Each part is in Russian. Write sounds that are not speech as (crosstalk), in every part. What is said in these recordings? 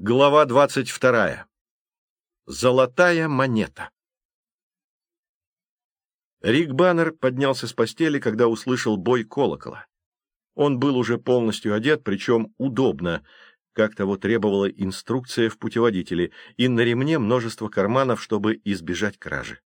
Глава двадцать вторая. Золотая монета. Рик Баннер поднялся с постели, когда услышал бой колокола. Он был уже полностью одет, причем удобно, как того требовала инструкция в путеводителе, и на ремне множество карманов, чтобы избежать кражи.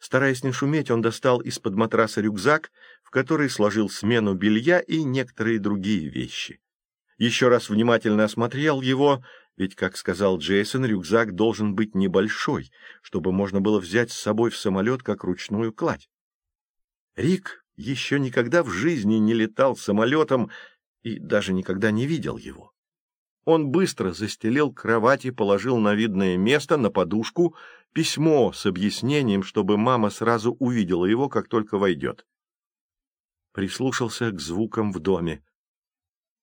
Стараясь не шуметь, он достал из-под матраса рюкзак, в который сложил смену белья и некоторые другие вещи. Еще раз внимательно осмотрел его ведь, как сказал Джейсон, рюкзак должен быть небольшой, чтобы можно было взять с собой в самолет как ручную кладь. Рик еще никогда в жизни не летал самолетом и даже никогда не видел его. Он быстро застелил кровать и положил на видное место, на подушку, письмо с объяснением, чтобы мама сразу увидела его, как только войдет. Прислушался к звукам в доме.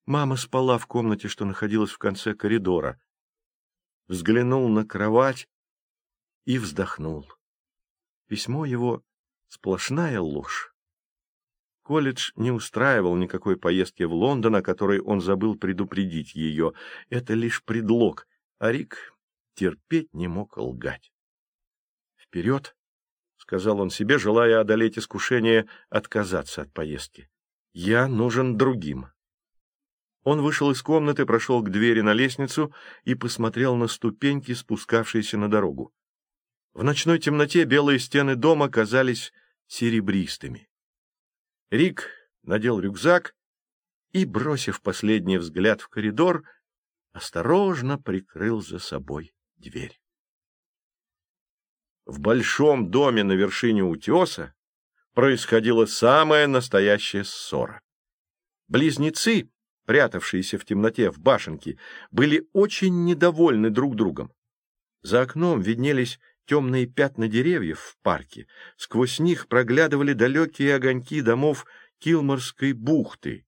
Мама спала в комнате, что находилась в конце коридора взглянул на кровать и вздохнул. Письмо его — сплошная ложь. Колледж не устраивал никакой поездки в Лондон, о которой он забыл предупредить ее. Это лишь предлог, а Рик терпеть не мог лгать. «Вперед!» — сказал он себе, желая одолеть искушение отказаться от поездки. «Я нужен другим». Он вышел из комнаты, прошел к двери на лестницу и посмотрел на ступеньки, спускавшиеся на дорогу. В ночной темноте белые стены дома казались серебристыми. Рик надел рюкзак и, бросив последний взгляд в коридор, осторожно прикрыл за собой дверь. В большом доме на вершине утеса происходила самая настоящая ссора. Близнецы прятавшиеся в темноте в башенке, были очень недовольны друг другом. За окном виднелись темные пятна деревьев в парке, сквозь них проглядывали далекие огоньки домов Килморской бухты.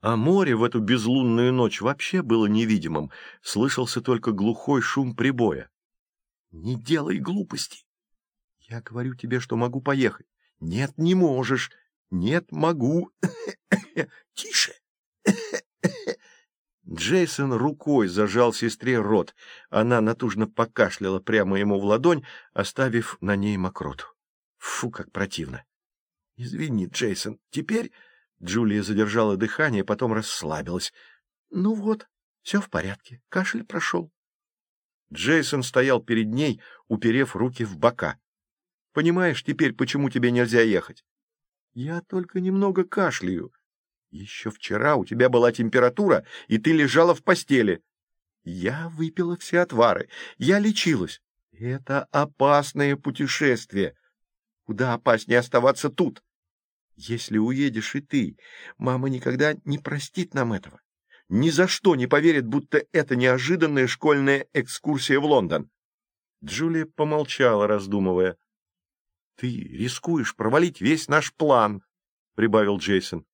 А море в эту безлунную ночь вообще было невидимым, слышался только глухой шум прибоя. — Не делай глупости. — Я говорю тебе, что могу поехать. — Нет, не можешь. — Нет, могу. (coughs) — Тише. Джейсон рукой зажал сестре рот. Она натужно покашляла прямо ему в ладонь, оставив на ней мокроту. Фу, как противно. — Извини, Джейсон, теперь... Джулия задержала дыхание, потом расслабилась. — Ну вот, все в порядке, кашель прошел. Джейсон стоял перед ней, уперев руки в бока. — Понимаешь теперь, почему тебе нельзя ехать? — Я только немного кашляю. Еще вчера у тебя была температура, и ты лежала в постели. Я выпила все отвары, я лечилась. Это опасное путешествие. Куда опаснее оставаться тут. Если уедешь и ты, мама никогда не простит нам этого. Ни за что не поверит, будто это неожиданная школьная экскурсия в Лондон. Джулия помолчала, раздумывая. — Ты рискуешь провалить весь наш план, — прибавил Джейсон.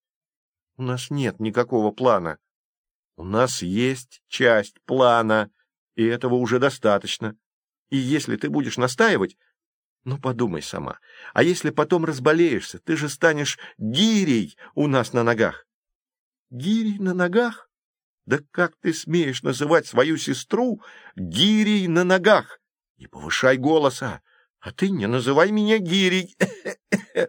У нас нет никакого плана. У нас есть часть плана, и этого уже достаточно. И если ты будешь настаивать, ну, подумай сама. А если потом разболеешься, ты же станешь гирей у нас на ногах. Гирей на ногах? Да как ты смеешь называть свою сестру гирей на ногах? Не повышай голоса, а ты не называй меня гирей. (laughs)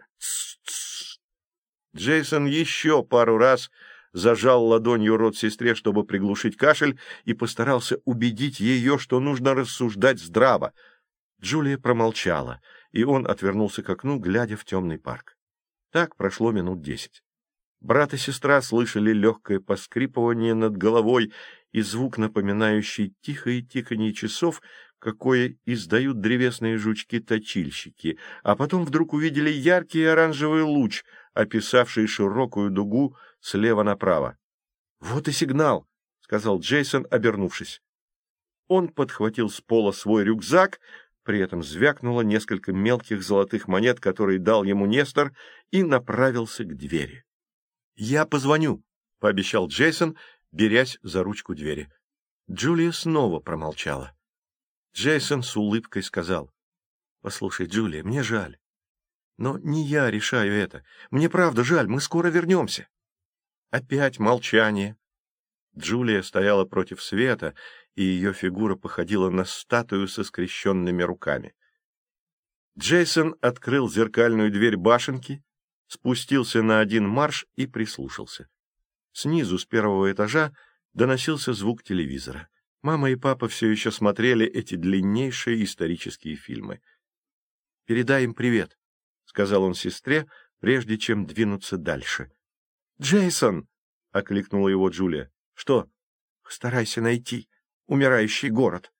Джейсон еще пару раз зажал ладонью рот сестре, чтобы приглушить кашель, и постарался убедить ее, что нужно рассуждать здраво. Джулия промолчала, и он отвернулся к окну, глядя в темный парк. Так прошло минут десять. Брат и сестра слышали легкое поскрипывание над головой и звук, напоминающий тихое тиканье часов, какое издают древесные жучки-точильщики, а потом вдруг увидели яркий оранжевый луч, описавший широкую дугу слева направо. — Вот и сигнал, — сказал Джейсон, обернувшись. Он подхватил с пола свой рюкзак, при этом звякнуло несколько мелких золотых монет, которые дал ему Нестор, и направился к двери. — Я позвоню, — пообещал Джейсон, берясь за ручку двери. Джулия снова промолчала. Джейсон с улыбкой сказал. — Послушай, Джулия, мне жаль. Но не я решаю это. Мне правда жаль, мы скоро вернемся. Опять молчание. Джулия стояла против света, и ее фигура походила на статую со скрещенными руками. Джейсон открыл зеркальную дверь башенки, спустился на один марш и прислушался. Снизу, с первого этажа, доносился звук телевизора. Мама и папа все еще смотрели эти длиннейшие исторические фильмы. — Передай им привет, — сказал он сестре, прежде чем двинуться дальше. — Джейсон! — окликнула его Джулия. — Что? — Старайся найти умирающий город.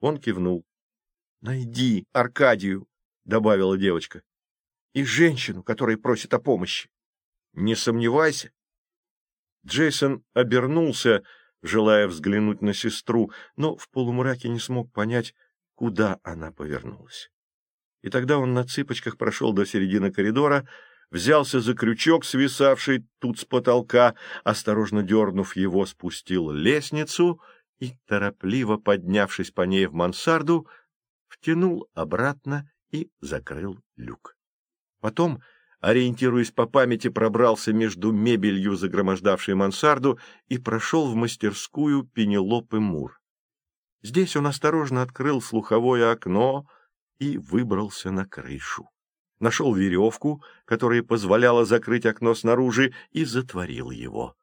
Он кивнул. — Найди Аркадию, — добавила девочка, — и женщину, которая просит о помощи. Не сомневайся. Джейсон обернулся, желая взглянуть на сестру, но в полумраке не смог понять, куда она повернулась. И тогда он на цыпочках прошел до середины коридора, взялся за крючок, свисавший тут с потолка, осторожно дернув его, спустил лестницу и, торопливо поднявшись по ней в мансарду, втянул обратно и закрыл люк. Потом, ориентируясь по памяти, пробрался между мебелью, загромождавшей мансарду, и прошел в мастерскую Пенелопы Мур. Здесь он осторожно открыл слуховое окно и выбрался на крышу. Нашел веревку, которая позволяла закрыть окно снаружи, и затворил его.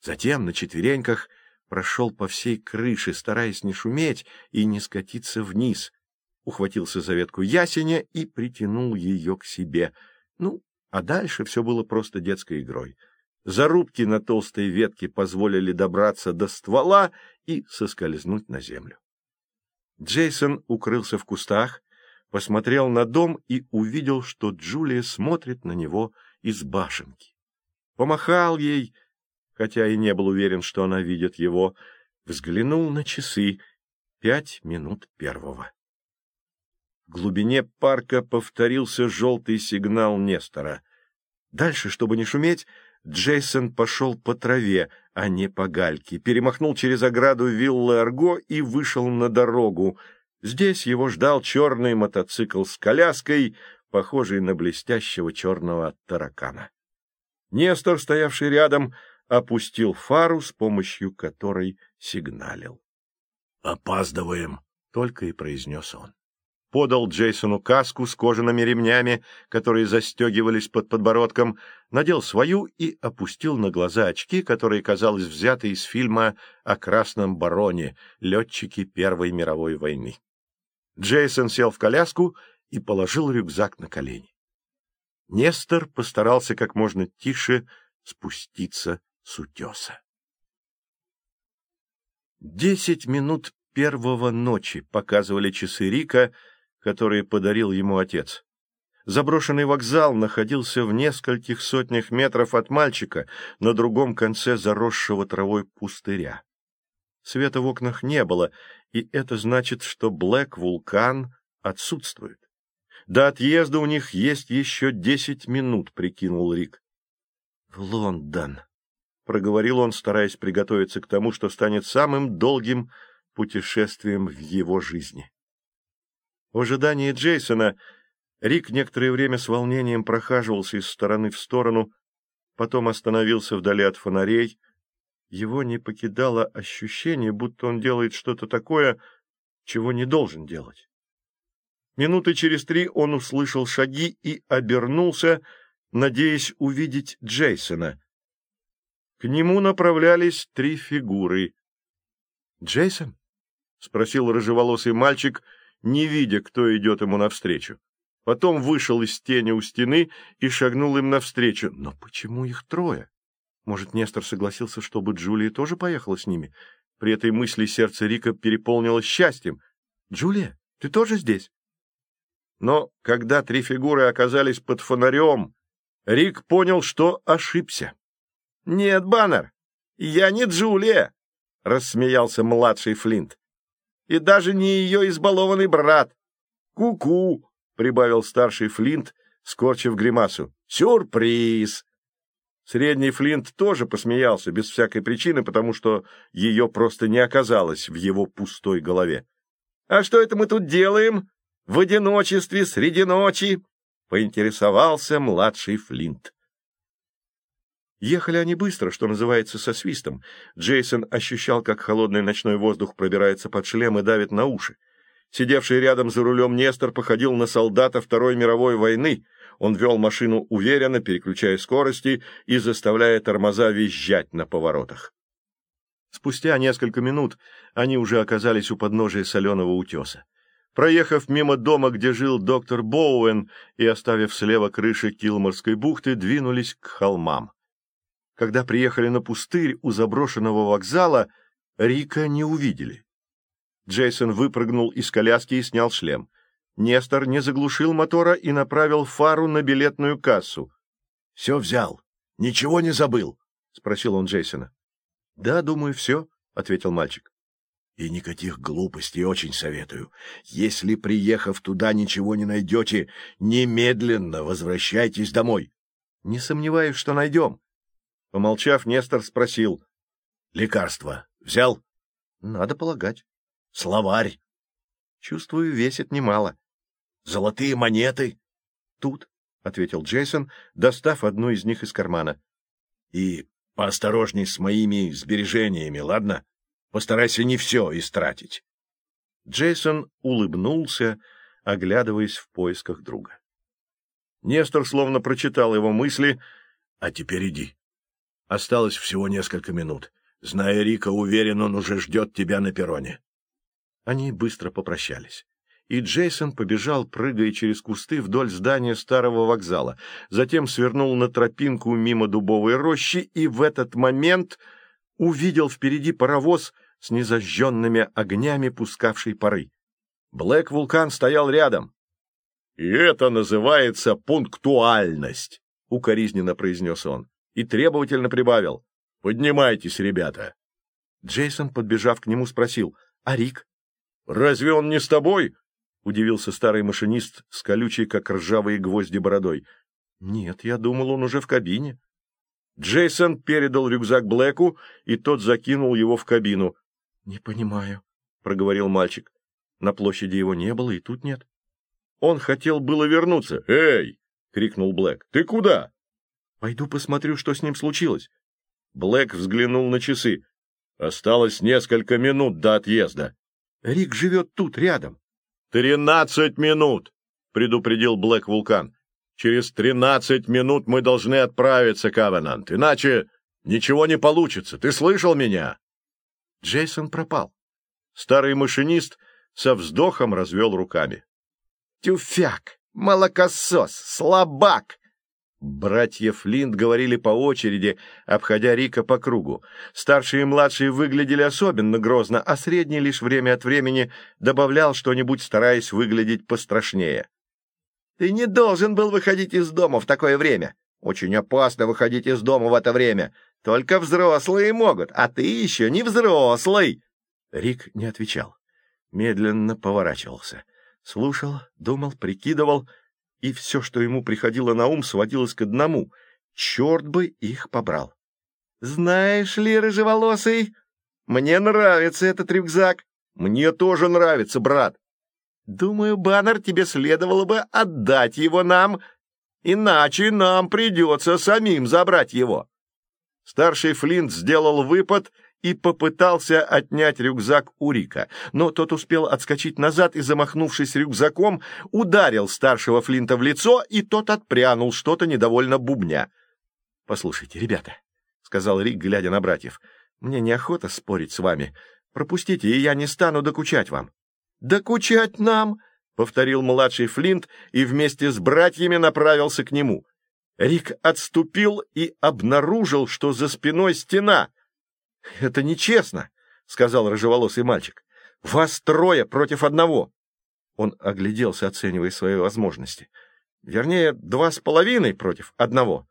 Затем на четвереньках прошел по всей крыше, стараясь не шуметь и не скатиться вниз — ухватился за ветку ясеня и притянул ее к себе. Ну, а дальше все было просто детской игрой. Зарубки на толстой ветке позволили добраться до ствола и соскользнуть на землю. Джейсон укрылся в кустах, посмотрел на дом и увидел, что Джулия смотрит на него из башенки. Помахал ей, хотя и не был уверен, что она видит его, взглянул на часы — пять минут первого. В глубине парка повторился желтый сигнал Нестора. Дальше, чтобы не шуметь, Джейсон пошел по траве, а не по гальке, перемахнул через ограду виллы Арго и вышел на дорогу. Здесь его ждал черный мотоцикл с коляской, похожий на блестящего черного таракана. Нестор, стоявший рядом, опустил фару, с помощью которой сигналил. — Опаздываем, — только и произнес он подал Джейсону каску с кожаными ремнями, которые застегивались под подбородком, надел свою и опустил на глаза очки, которые, казалось, взяты из фильма о Красном Бароне, летчики Первой мировой войны. Джейсон сел в коляску и положил рюкзак на колени. Нестор постарался как можно тише спуститься с утеса. Десять минут первого ночи показывали часы Рика, которые подарил ему отец. Заброшенный вокзал находился в нескольких сотнях метров от мальчика на другом конце заросшего травой пустыря. Света в окнах не было, и это значит, что Блэк-вулкан отсутствует. До отъезда у них есть еще десять минут, — прикинул Рик. — В Лондон, — проговорил он, стараясь приготовиться к тому, что станет самым долгим путешествием в его жизни. В ожидании Джейсона Рик некоторое время с волнением прохаживался из стороны в сторону, потом остановился вдали от фонарей. Его не покидало ощущение, будто он делает что-то такое, чего не должен делать. Минуты через три он услышал шаги и обернулся, надеясь увидеть Джейсона. К нему направлялись три фигуры. «Джейсон?» — спросил рыжеволосый мальчик — не видя, кто идет ему навстречу. Потом вышел из тени у стены и шагнул им навстречу. Но почему их трое? Может, Нестор согласился, чтобы Джулия тоже поехала с ними? При этой мысли сердце Рика переполнилось счастьем. «Джулия, ты тоже здесь?» Но когда три фигуры оказались под фонарем, Рик понял, что ошибся. «Нет, Баннер, я не Джулия!» — рассмеялся младший Флинт и даже не ее избалованный брат. «Ку-ку!» — прибавил старший Флинт, скорчив гримасу. «Сюрприз!» Средний Флинт тоже посмеялся, без всякой причины, потому что ее просто не оказалось в его пустой голове. «А что это мы тут делаем? В одиночестве среди ночи?» — поинтересовался младший Флинт. Ехали они быстро, что называется, со свистом. Джейсон ощущал, как холодный ночной воздух пробирается под шлем и давит на уши. Сидевший рядом за рулем Нестор походил на солдата Второй мировой войны. Он вел машину уверенно, переключая скорости и заставляя тормоза визжать на поворотах. Спустя несколько минут они уже оказались у подножия соленого утеса. Проехав мимо дома, где жил доктор Боуэн, и оставив слева крыши Килморской бухты, двинулись к холмам. Когда приехали на пустырь у заброшенного вокзала, Рика не увидели. Джейсон выпрыгнул из коляски и снял шлем. Нестор не заглушил мотора и направил фару на билетную кассу. — Все взял. Ничего не забыл? — спросил он Джейсона. — Да, думаю, все, — ответил мальчик. — И никаких глупостей очень советую. Если, приехав туда, ничего не найдете, немедленно возвращайтесь домой. — Не сомневаюсь, что найдем. Помолчав, Нестор спросил. — Лекарство взял? — Надо полагать. — Словарь? — Чувствую, весит немало. — Золотые монеты? — Тут, — ответил Джейсон, достав одну из них из кармана. — И поосторожней с моими сбережениями, ладно? Постарайся не все истратить. Джейсон улыбнулся, оглядываясь в поисках друга. Нестор словно прочитал его мысли. — А теперь иди. Осталось всего несколько минут. Зная Рика, уверен, он уже ждет тебя на перроне. Они быстро попрощались. И Джейсон побежал, прыгая через кусты вдоль здания старого вокзала. Затем свернул на тропинку мимо дубовой рощи и в этот момент увидел впереди паровоз с незажженными огнями, пускавший пары. Блэк Вулкан стоял рядом. — И это называется пунктуальность, — укоризненно произнес он и требовательно прибавил. «Поднимайтесь, ребята!» Джейсон, подбежав к нему, спросил. «А Рик?» «Разве он не с тобой?» — удивился старый машинист с колючей, как ржавые гвозди, бородой. «Нет, я думал, он уже в кабине». Джейсон передал рюкзак Блэку, и тот закинул его в кабину. «Не понимаю», — проговорил мальчик. «На площади его не было, и тут нет». Он хотел было вернуться. «Эй!» — крикнул Блэк. «Ты куда?» Пойду посмотрю, что с ним случилось. Блэк взглянул на часы. Осталось несколько минут до отъезда. Рик живет тут, рядом. «Тринадцать минут!» — предупредил Блэк Вулкан. «Через тринадцать минут мы должны отправиться, Кавенант, иначе ничего не получится. Ты слышал меня?» Джейсон пропал. Старый машинист со вздохом развел руками. «Тюфяк! Молокосос! Слабак! Братья Флинт говорили по очереди, обходя Рика по кругу. Старшие и младшие выглядели особенно грозно, а средний лишь время от времени добавлял что-нибудь, стараясь выглядеть пострашнее. «Ты не должен был выходить из дома в такое время. Очень опасно выходить из дома в это время. Только взрослые могут, а ты еще не взрослый!» Рик не отвечал. Медленно поворачивался. Слушал, думал, прикидывал — и все, что ему приходило на ум, сводилось к одному — черт бы их побрал. «Знаешь ли, рыжеволосый, мне нравится этот рюкзак. Мне тоже нравится, брат. Думаю, Баннер, тебе следовало бы отдать его нам, иначе нам придется самим забрать его». Старший Флинт сделал выпад — и попытался отнять рюкзак у Рика, но тот успел отскочить назад и, замахнувшись рюкзаком, ударил старшего Флинта в лицо, и тот отпрянул, что-то недовольно бубня. — Послушайте, ребята, — сказал Рик, глядя на братьев, — мне неохота спорить с вами. Пропустите, и я не стану докучать вам. — Докучать нам? — повторил младший Флинт и вместе с братьями направился к нему. Рик отступил и обнаружил, что за спиной стена —— Это нечестно, — сказал рыжеволосый мальчик. — Вас трое против одного. Он огляделся, оценивая свои возможности. Вернее, два с половиной против одного.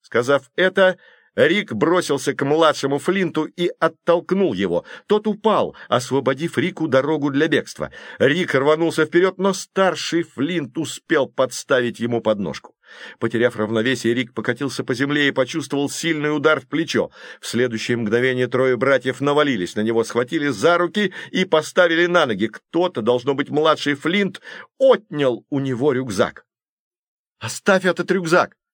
Сказав это, Рик бросился к младшему Флинту и оттолкнул его. Тот упал, освободив Рику дорогу для бегства. Рик рванулся вперед, но старший Флинт успел подставить ему подножку. Потеряв равновесие, Рик покатился по земле и почувствовал сильный удар в плечо. В следующее мгновение трое братьев навалились на него, схватили за руки и поставили на ноги. Кто-то, должно быть младший Флинт, отнял у него рюкзак. «Оставь этот рюкзак!» —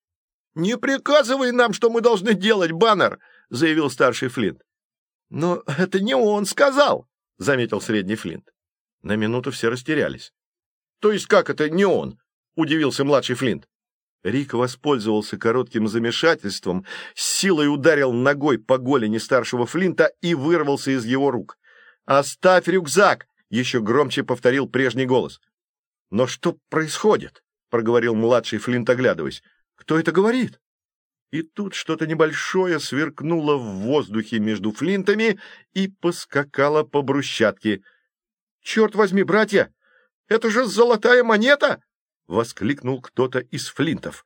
Не приказывай нам, что мы должны делать, Баннер, — заявил старший Флинт. — Но это не он сказал, — заметил средний Флинт. На минуту все растерялись. — То есть как это не он? — удивился младший Флинт. Рик воспользовался коротким замешательством, с силой ударил ногой по голени старшего Флинта и вырвался из его рук. «Оставь рюкзак!» — еще громче повторил прежний голос. «Но что происходит?» — проговорил младший Флинт, оглядываясь. «Кто это говорит?» И тут что-то небольшое сверкнуло в воздухе между флинтами и поскакало по брусчатке. «Черт возьми, братья! Это же золотая монета!» — воскликнул кто-то из флинтов.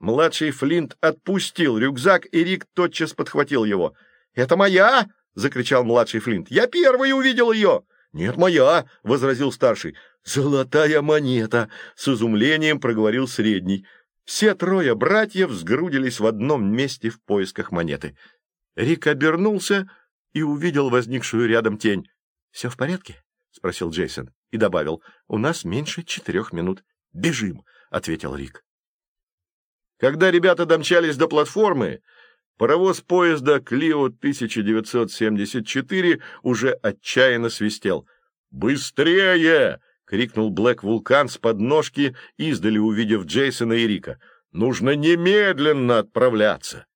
Младший флинт отпустил рюкзак, и Рик тотчас подхватил его. «Это моя!» — закричал младший флинт. «Я первый увидел ее!» «Нет, моя!» — возразил старший. «Золотая монета!» — с изумлением проговорил средний. Все трое братьев сгрудились в одном месте в поисках монеты. Рик обернулся и увидел возникшую рядом тень. — Все в порядке? — спросил Джейсон и добавил. — У нас меньше четырех минут. — Бежим, — ответил Рик. Когда ребята домчались до платформы, паровоз поезда Клио 1974 уже отчаянно свистел. «Быстрее!» — крикнул Блэк Вулкан с подножки, издали увидев Джейсона и Рика. «Нужно немедленно отправляться!»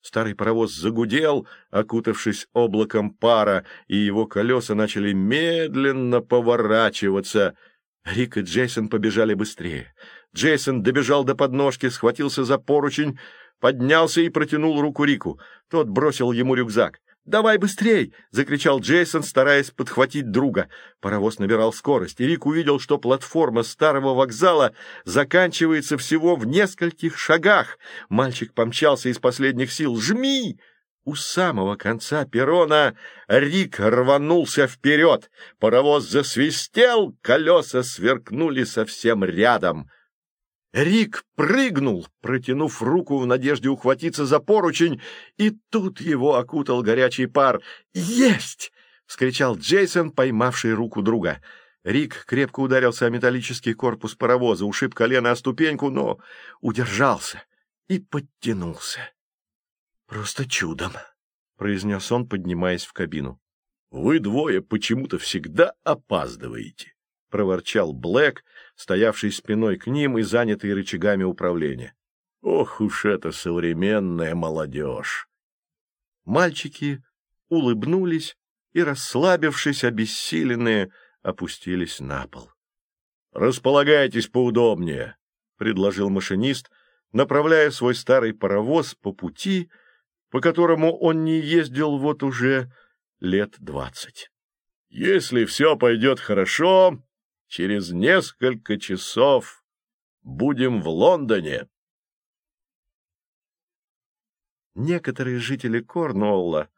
Старый паровоз загудел, окутавшись облаком пара, и его колеса начали медленно поворачиваться. Рик и Джейсон побежали быстрее. Джейсон добежал до подножки, схватился за поручень, поднялся и протянул руку Рику. Тот бросил ему рюкзак. «Давай быстрей!» — закричал Джейсон, стараясь подхватить друга. Паровоз набирал скорость, и Рик увидел, что платформа старого вокзала заканчивается всего в нескольких шагах. Мальчик помчался из последних сил. «Жми!» У самого конца перрона Рик рванулся вперед. Паровоз засвистел, колеса сверкнули совсем рядом — Рик прыгнул, протянув руку в надежде ухватиться за поручень, и тут его окутал горячий пар. «Есть!» — вскричал Джейсон, поймавший руку друга. Рик крепко ударился о металлический корпус паровоза, ушиб колено о ступеньку, но удержался и подтянулся. «Просто чудом!» — произнес он, поднимаясь в кабину. «Вы двое почему-то всегда опаздываете!» проворчал Блэк, стоявший спиной к ним и занятый рычагами управления. Ох уж эта современная молодежь! Мальчики улыбнулись и, расслабившись, обессиленные, опустились на пол. — Располагайтесь поудобнее, — предложил машинист, направляя свой старый паровоз по пути, по которому он не ездил вот уже лет двадцать. — Если все пойдет хорошо, Через несколько часов будем в Лондоне. Некоторые жители Корнуолла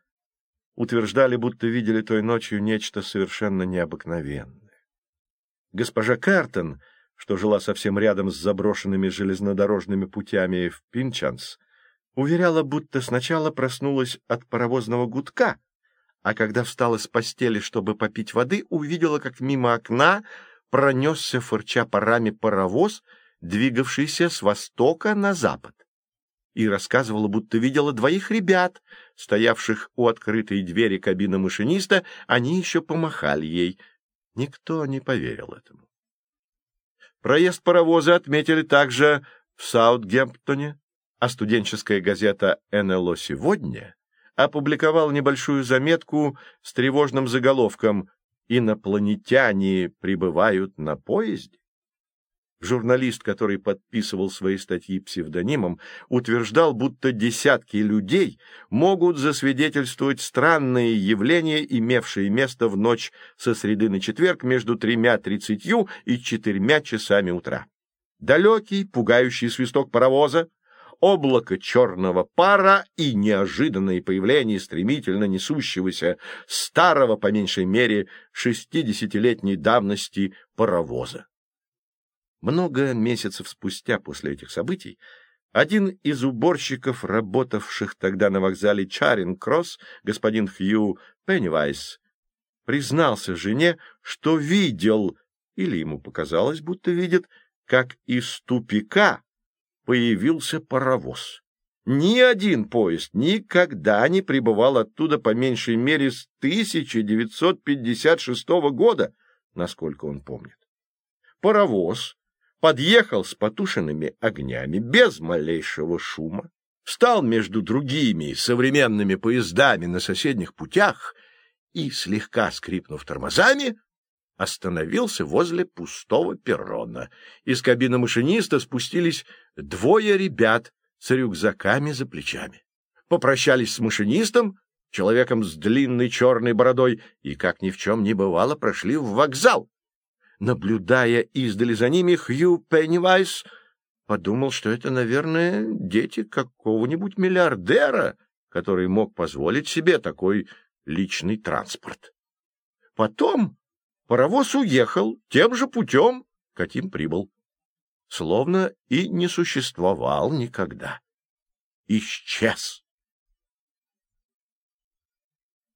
утверждали, будто видели той ночью нечто совершенно необыкновенное. Госпожа Картон, что жила совсем рядом с заброшенными железнодорожными путями в Пинчанс, уверяла, будто сначала проснулась от паровозного гудка, а когда встала с постели, чтобы попить воды, увидела, как мимо окна пронесся, фырча парами, паровоз, двигавшийся с востока на запад. И рассказывала, будто видела двоих ребят, стоявших у открытой двери кабины машиниста, они еще помахали ей. Никто не поверил этому. Проезд паровоза отметили также в Саутгемптоне, а студенческая газета «НЛО сегодня» опубликовала небольшую заметку с тревожным заголовком инопланетяне прибывают на поезде? Журналист, который подписывал свои статьи псевдонимом, утверждал, будто десятки людей могут засвидетельствовать странные явления, имевшие место в ночь со среды на четверг между тремя тридцатью и четырьмя часами утра. Далекий, пугающий свисток паровоза, облако черного пара и неожиданное появление стремительно несущегося старого, по меньшей мере, шестидесятилетней давности паровоза. Много месяцев спустя после этих событий один из уборщиков, работавших тогда на вокзале Чаринг-Кросс, господин Хью Пеннивайс, признался жене, что видел, или ему показалось, будто видит, как из тупика появился паровоз. Ни один поезд никогда не прибывал оттуда по меньшей мере с 1956 года, насколько он помнит. Паровоз подъехал с потушенными огнями без малейшего шума, встал между другими современными поездами на соседних путях и, слегка скрипнув тормозами, остановился возле пустого перрона. Из кабины машиниста спустились двое ребят с рюкзаками за плечами. Попрощались с машинистом, человеком с длинной черной бородой, и, как ни в чем не бывало, прошли в вокзал. Наблюдая издали за ними, Хью Пеннивайс подумал, что это, наверное, дети какого-нибудь миллиардера, который мог позволить себе такой личный транспорт. Потом паровоз уехал тем же путем, каким прибыл. Словно и не существовал никогда. Исчез.